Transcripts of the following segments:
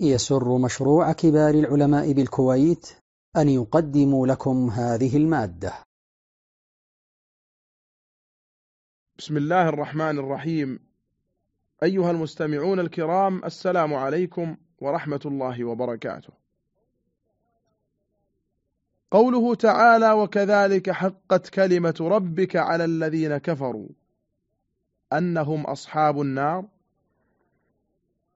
يسر مشروع كبار العلماء بالكويت أن يقدم لكم هذه المادة. بسم الله الرحمن الرحيم. أيها المستمعون الكرام السلام عليكم ورحمة الله وبركاته. قوله تعالى وكذلك حقت كلمة ربك على الذين كفروا أنهم أصحاب النار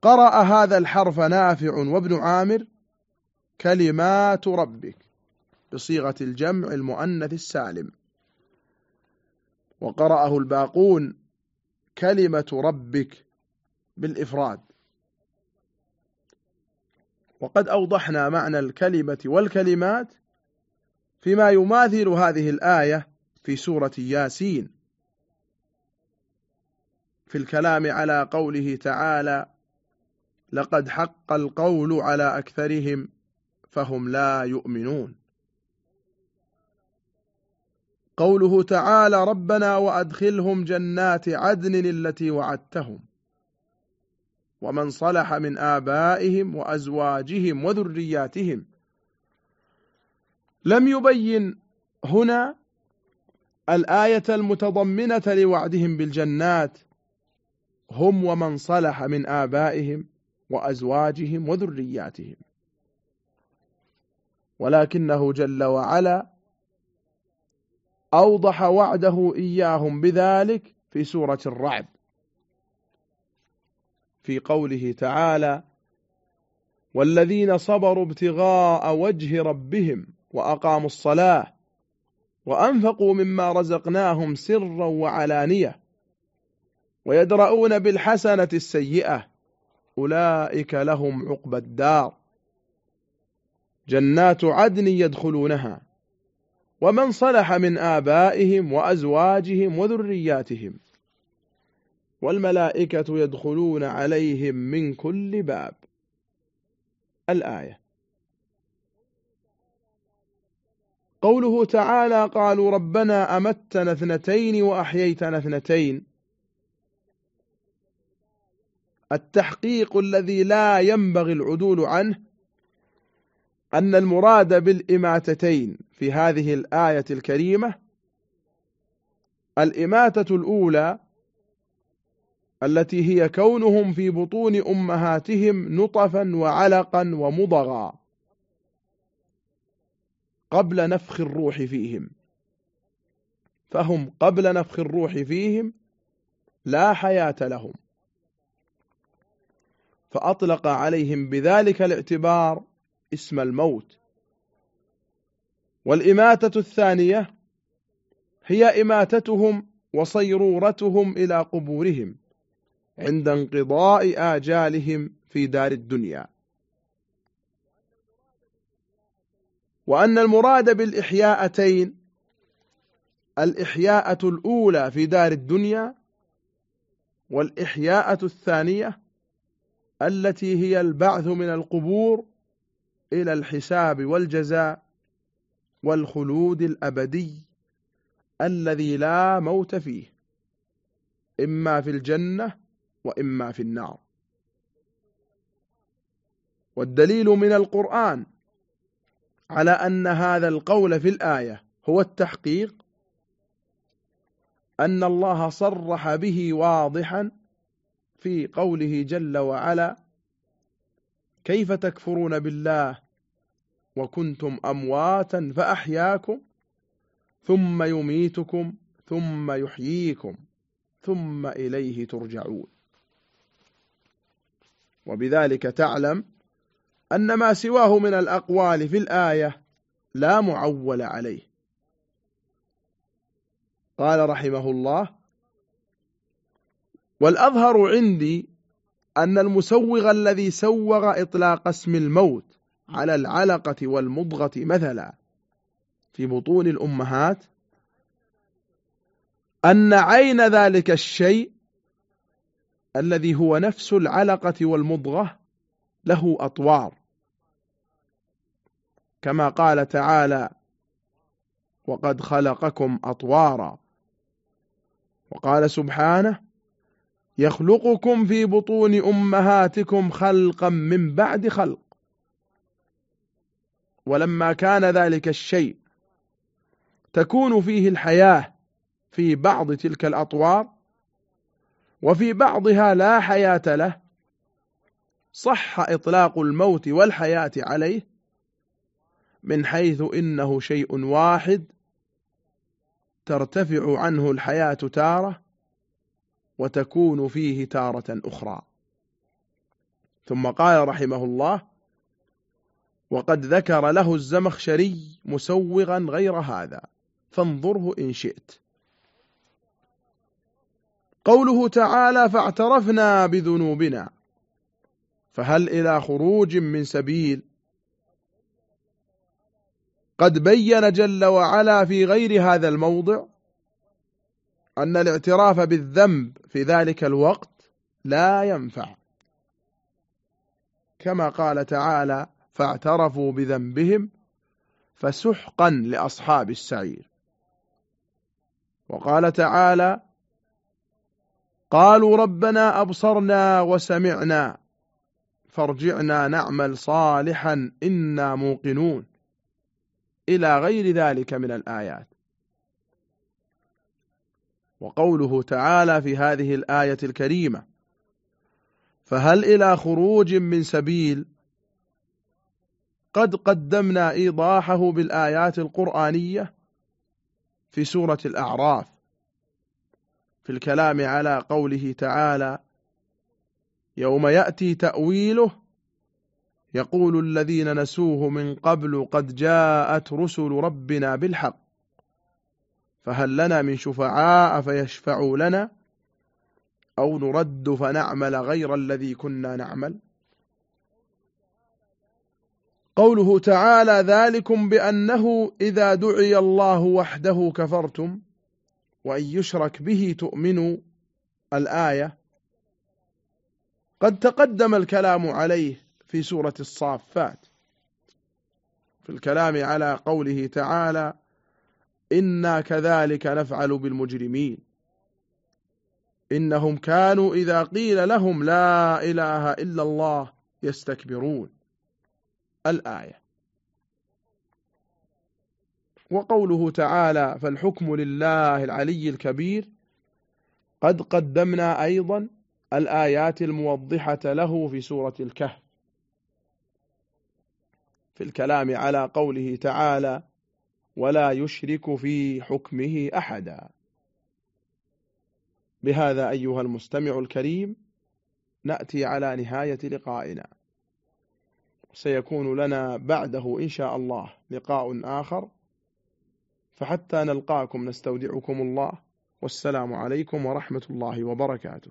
قرأ هذا الحرف نافع وابن عامر كلمات ربك بصيغة الجمع المؤنث السالم. وقرأه الباقون كلمة ربك بالإفراد. وقد أوضحنا معنى الكلمة والكلمات فيما يماثل هذه الآية في سورة ياسين. في الكلام على قوله تعالى لقد حق القول على أكثرهم فهم لا يؤمنون. قوله تعالى ربنا وأدخلهم جنات عدن التي وعدتهم ومن صلح من آبائهم وأزواجهم وذرياتهم. لم يبين هنا الآية المتضمنة لوعدهم بالجنات هم ومن صلح من آبائهم وأزواجهم وذرياتهم. ولكنه جل وعلا أوضح وعده إياهم بذلك في سورة الرعد. في قوله تعالى والذين صبروا ابتغاء وجه ربهم وأقاموا الصلاة وأنفقوا مما رزقناهم سرا وعلانية ويدرؤون بالحسنة السيئة أولئك لهم عقبى الدار. جنات عدن يدخلونها. ومن صلح من آبائهم وأزواجهم وذرياتهم. والملائكة يدخلون عليهم من كل باب. الآية. قوله تعالى قالوا ربنا أمتنا اثنتين وأحييتنا اثنتين. التحقيق الذي لا ينبغي العدول عنه أن المراد بالإماتتين في هذه الآية الكريمة الإماتة الأولى التي هي كونهم في بطون أمهاتهم نطفا وعلقا ومضغا قبل نفخ الروح فيهم. فهم قبل نفخ الروح فيهم لا حياة لهم. فأطلق عليهم بذلك الاعتبار اسم الموت. والإماتة الثانية هي إماتتهم وصيرورتهم إلى قبورهم عند انقضاء آجالهم في دار الدنيا. وأن المراد بالإحياءتين الإحياءة الأولى في دار الدنيا والإحياءة الثانية التي هي البعث من القبور إلى الحساب والجزاء والخلود الأبدي الذي لا موت فيه إما في الجنة وإما في النار. والدليل من القرآن على أن هذا القول في الآية هو التحقيق أن الله صرح به واضحا في قوله جل وعلا كيف تكفرون بالله وكنتم أمواتا فأحياكم ثم يميتكم ثم يحييكم ثم إليه ترجعون. وبذلك تعلم أن ما سواه من الأقوال في الآية لا معول عليه. قال رحمه الله والأظهر عندي أن المسوغ الذي سوغ إطلاق اسم الموت على العلقة والمضغة مثلا في بطون الأمهات أن عين ذلك الشيء الذي هو نفس العلقة والمضغة له أطوار. كما قال تعالى وقد خلقكم أطوارا وقال سبحانه يخلقكم في بطون أمهاتكم خلقا من بعد خلق. ولما كان ذلك الشيء تكون فيه الحياة في بعض تلك الأطوار وفي بعضها لا حياة له صح إطلاق الموت والحياة عليه من حيث إنه شيء واحد ترتفع عنه الحياة تارة وتكون فيه تارة أخرى. ثم قال رحمه الله وقد ذكر له الزمخشري مسوغا غير هذا فانظره إن شئت. قوله تعالى فاعترفنا بذنوبنا فهل إلى خروج من سبيل؟ قد بين جل وعلا في غير هذا الموضع أن الاعتراف بالذنب في ذلك الوقت لا ينفع. كما قال تعالى فاعترفوا بذنبهم فسحقا لأصحاب السعير وقال تعالى قالوا ربنا أبصرنا وسمعنا فارجعنا نعمل صالحا إنا موقنون إلى غير ذلك من الآيات. وقوله تعالى في هذه الآية الكريمة فهل إلى خروج من سبيل؟ قد قدمنا إيضاحه بالآيات القرآنية في سورة الأعراف في الكلام على قوله تعالى يوم يأتي تأويله يقول الذين نسوه من قبل قد جاءت رسل ربنا بالحق. فهل لنا من شفعاء فيشفعوا لنا أو نرد فنعمل غير الذي كنا نعمل؟ قوله تعالى ذلكم بأنه إذا دعي الله وحده كفرتم وأن يشرك به تؤمنوا الآية. قد تقدم الكلام عليه في سورة الصافات في الكلام على قوله تعالى إنا كذلك نفعل بالمجرمين. إنهم كانوا إذا قيل لهم لا إله إلا الله يستكبرون. الآية. وقوله تعالى فالحكم لله العلي الكبير. قد قدمنا أيضا الآيات الموضحة له في سورة الكهف. في الكلام على قوله تعالى ولا يشرك في حكمه أحدا. بهذا أيها المستمع الكريم نأتي على نهاية لقائنا. سيكون لنا بعده إن شاء الله لقاء آخر. فحتى نلقاكم نستودعكم الله. والسلام عليكم ورحمة الله وبركاته.